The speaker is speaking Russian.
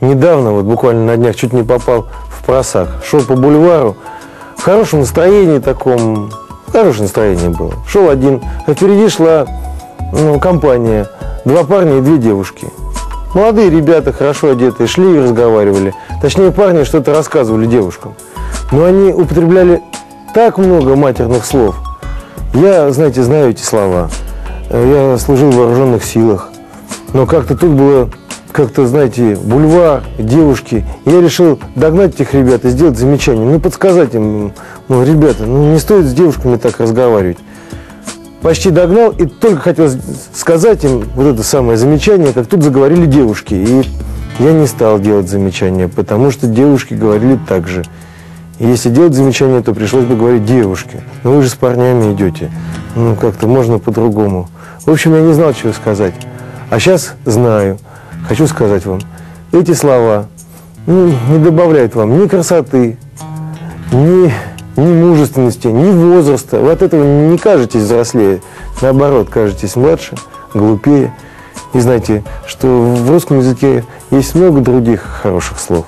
недавно, вот буквально на днях, чуть не попал в просак. Шел по бульвару, в хорошем настроении таком, хорошее настроение было. Шел один, а впереди шла ну, компания, два парня и две девушки. Молодые ребята, хорошо одетые, шли и разговаривали. Точнее, парни что-то рассказывали девушкам. Но они употребляли так много матерных слов. Я, знаете, знаю эти слова. Я служил в вооруженных силах. Но как-то тут было, как-то, знаете, бульвар, девушки. Я решил догнать этих ребят и сделать замечание. Ну, подсказать им, ну, ребята, ну, не стоит с девушками так разговаривать почти догнал и только хотел сказать им вот это самое замечание, как тут заговорили девушки. И я не стал делать замечания, потому что девушки говорили так же. И если делать замечание, то пришлось бы говорить девушке. Но вы же с парнями идете. Ну, как-то можно по-другому. В общем, я не знал, чего сказать. А сейчас знаю. Хочу сказать вам. Эти слова ну, не добавляют вам ни красоты, ни ни мужественности, ни возраста. Вы от этого не кажетесь взрослее. Наоборот, кажетесь младше, глупее. И знаете, что в русском языке есть много других хороших слов.